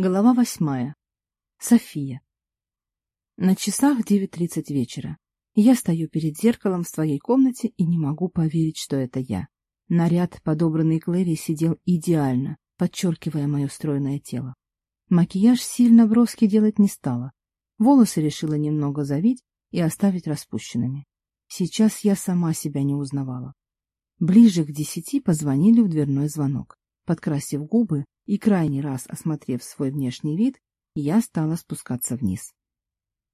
Глава восьмая. София. На часах девять тридцать вечера. Я стою перед зеркалом в своей комнате и не могу поверить, что это я. Наряд, подобранный Клэри, сидел идеально, подчеркивая мое стройное тело. Макияж сильно броски делать не стала. Волосы решила немного завить и оставить распущенными. Сейчас я сама себя не узнавала. Ближе к десяти позвонили в дверной звонок. Подкрасив губы, и крайний раз осмотрев свой внешний вид, я стала спускаться вниз.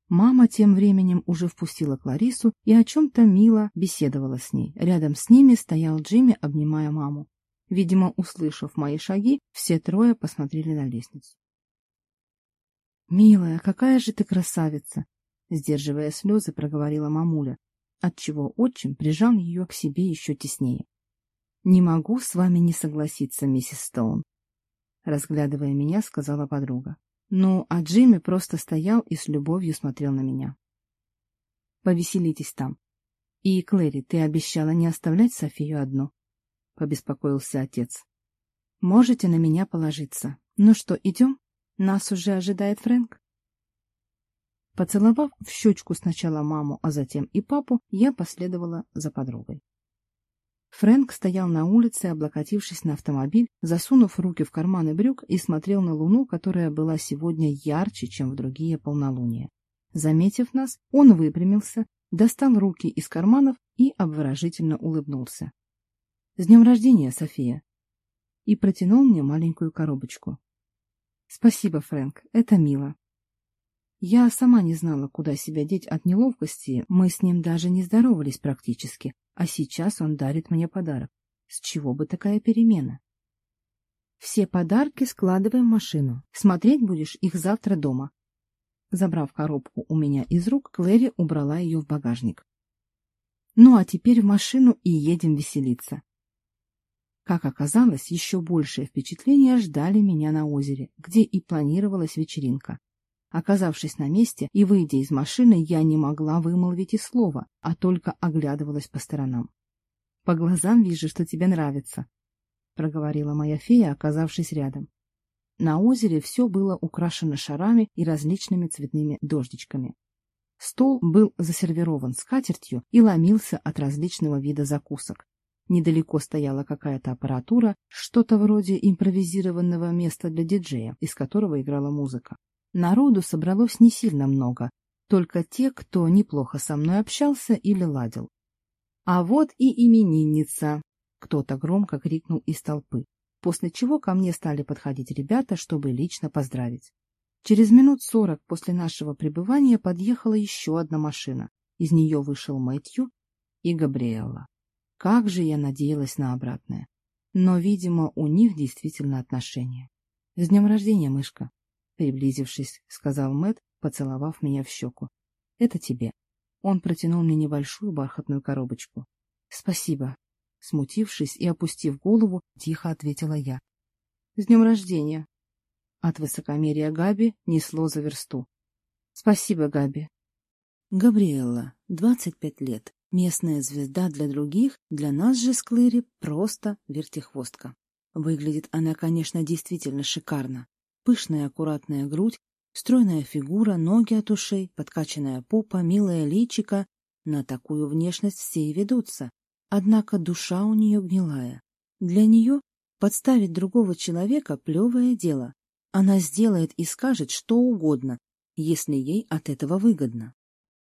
Мама тем временем уже впустила Кларису и о чем-то мило беседовала с ней. Рядом с ними стоял Джимми, обнимая маму. Видимо, услышав мои шаги, все трое посмотрели на лестницу. «Милая, какая же ты красавица!» Сдерживая слезы, проговорила мамуля, отчего отчим прижал ее к себе еще теснее. «Не могу с вами не согласиться, миссис Стоун разглядывая меня, сказала подруга. Ну, а Джимми просто стоял и с любовью смотрел на меня. Повеселитесь там. И, Клэри, ты обещала не оставлять Софию одну, — побеспокоился отец. Можете на меня положиться. Ну что, идем? Нас уже ожидает Фрэнк. Поцеловав в щечку сначала маму, а затем и папу, я последовала за подругой. Фрэнк стоял на улице, облокотившись на автомобиль, засунув руки в карманы брюк и смотрел на луну, которая была сегодня ярче, чем в другие полнолуния. Заметив нас, он выпрямился, достал руки из карманов и обворожительно улыбнулся. «С днем рождения, София!» И протянул мне маленькую коробочку. «Спасибо, Фрэнк, это мило!» Я сама не знала, куда себя деть от неловкости, мы с ним даже не здоровались практически, а сейчас он дарит мне подарок. С чего бы такая перемена? Все подарки складываем в машину. Смотреть будешь их завтра дома. Забрав коробку у меня из рук, Клэри убрала ее в багажник. Ну а теперь в машину и едем веселиться. Как оказалось, еще большее впечатление ждали меня на озере, где и планировалась вечеринка. Оказавшись на месте и выйдя из машины, я не могла вымолвить и слова, а только оглядывалась по сторонам. — По глазам вижу, что тебе нравится, — проговорила моя фея, оказавшись рядом. На озере все было украшено шарами и различными цветными дождичками. Стол был засервирован скатертью и ломился от различного вида закусок. Недалеко стояла какая-то аппаратура, что-то вроде импровизированного места для диджея, из которого играла музыка. Народу собралось не сильно много, только те, кто неплохо со мной общался или ладил. «А вот и именинница!» — кто-то громко крикнул из толпы, после чего ко мне стали подходить ребята, чтобы лично поздравить. Через минут сорок после нашего пребывания подъехала еще одна машина. Из нее вышел Мэтью и Габриэлла. Как же я надеялась на обратное. Но, видимо, у них действительно отношения. С днем рождения, мышка! Приблизившись, сказал Мэт, поцеловав меня в щеку. «Это тебе». Он протянул мне небольшую бархатную коробочку. «Спасибо». Смутившись и опустив голову, тихо ответила я. «С днем рождения!» От высокомерия Габи несло за версту. «Спасибо, Габи!» Габриэлла, 25 лет, местная звезда для других, для нас же с Клэри просто вертихвостка. Выглядит она, конечно, действительно шикарно пышная аккуратная грудь, стройная фигура, ноги от ушей, подкачанная попа, милая личика. На такую внешность все и ведутся. Однако душа у нее гнилая. Для нее подставить другого человека – плевое дело. Она сделает и скажет что угодно, если ей от этого выгодно.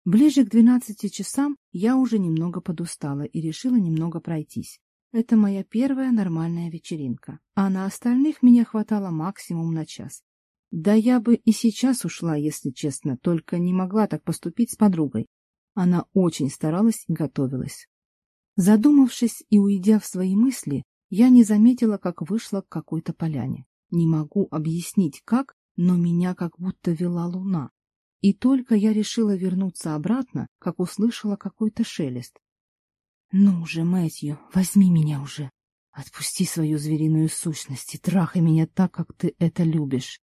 Ближе к двенадцати часам я уже немного подустала и решила немного пройтись. Это моя первая нормальная вечеринка. А на остальных меня хватало максимум на час. Да я бы и сейчас ушла, если честно, только не могла так поступить с подругой. Она очень старалась и готовилась. Задумавшись и уйдя в свои мысли, я не заметила, как вышла к какой-то поляне. Не могу объяснить, как, но меня как будто вела луна. И только я решила вернуться обратно, как услышала какой-то шелест. Ну уже, Мэтью, возьми меня уже. Отпусти свою звериную сущность и трахай меня так, как ты это любишь.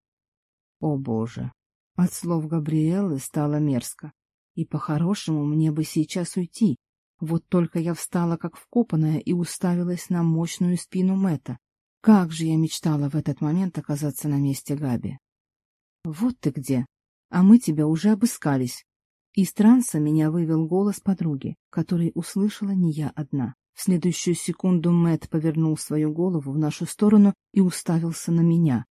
О, Боже! От слов Габриэлы стало мерзко. И по-хорошему мне бы сейчас уйти. Вот только я встала как вкопанная и уставилась на мощную спину Мэта. Как же я мечтала в этот момент оказаться на месте Габи. Вот ты где. А мы тебя уже обыскались. Из транса меня вывел голос подруги, который услышала не я одна. В следующую секунду Мэт повернул свою голову в нашу сторону и уставился на меня.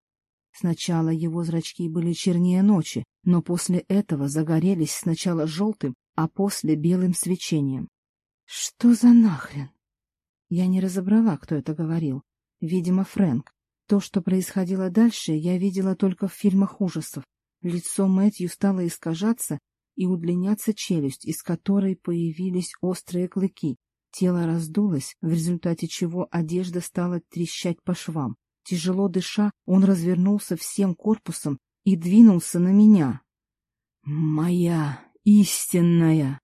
Сначала его зрачки были чернее ночи, но после этого загорелись сначала желтым, а после белым свечением. — Что за нахрен? Я не разобрала, кто это говорил. Видимо, Фрэнк. То, что происходило дальше, я видела только в фильмах ужасов. Лицо Мэтью стало искажаться, и удлиняться челюсть, из которой появились острые клыки. Тело раздулось, в результате чего одежда стала трещать по швам. Тяжело дыша, он развернулся всем корпусом и двинулся на меня. «Моя истинная!»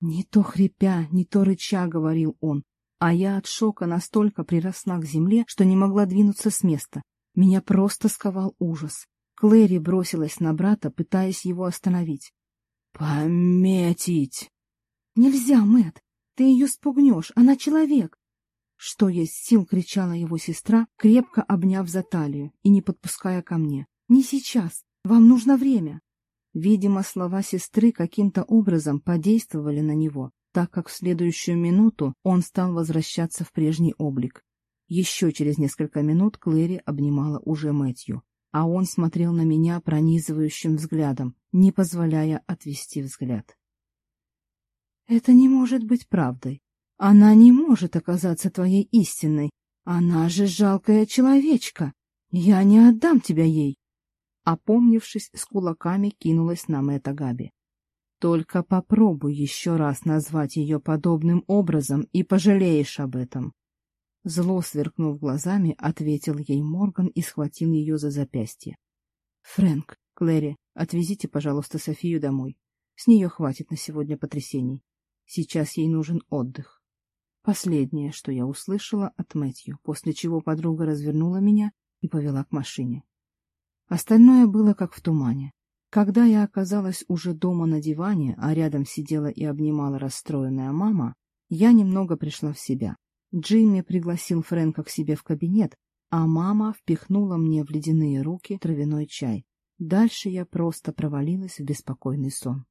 Не то хрипя, не то рыча, говорил он, а я от шока настолько приросла к земле, что не могла двинуться с места. Меня просто сковал ужас. Клэри бросилась на брата, пытаясь его остановить. «Пометить!» «Нельзя, Мэт, ты ее спугнешь, она человек!» Что есть сил, кричала его сестра, крепко обняв за талию и не подпуская ко мне. «Не сейчас, вам нужно время!» Видимо, слова сестры каким-то образом подействовали на него, так как в следующую минуту он стал возвращаться в прежний облик. Еще через несколько минут Клэри обнимала уже Мэтью а он смотрел на меня пронизывающим взглядом, не позволяя отвести взгляд. «Это не может быть правдой. Она не может оказаться твоей истинной. Она же жалкая человечка. Я не отдам тебя ей!» Опомнившись, с кулаками кинулась на Мэтта Габи. «Только попробуй еще раз назвать ее подобным образом и пожалеешь об этом». Зло сверкнув глазами, ответил ей Морган и схватил ее за запястье. «Фрэнк, Клэри, отвезите, пожалуйста, Софию домой. С нее хватит на сегодня потрясений. Сейчас ей нужен отдых». Последнее, что я услышала от Мэтью, после чего подруга развернула меня и повела к машине. Остальное было как в тумане. Когда я оказалась уже дома на диване, а рядом сидела и обнимала расстроенная мама, я немного пришла в себя. Джимми пригласил Фрэнка к себе в кабинет, а мама впихнула мне в ледяные руки травяной чай. Дальше я просто провалилась в беспокойный сон.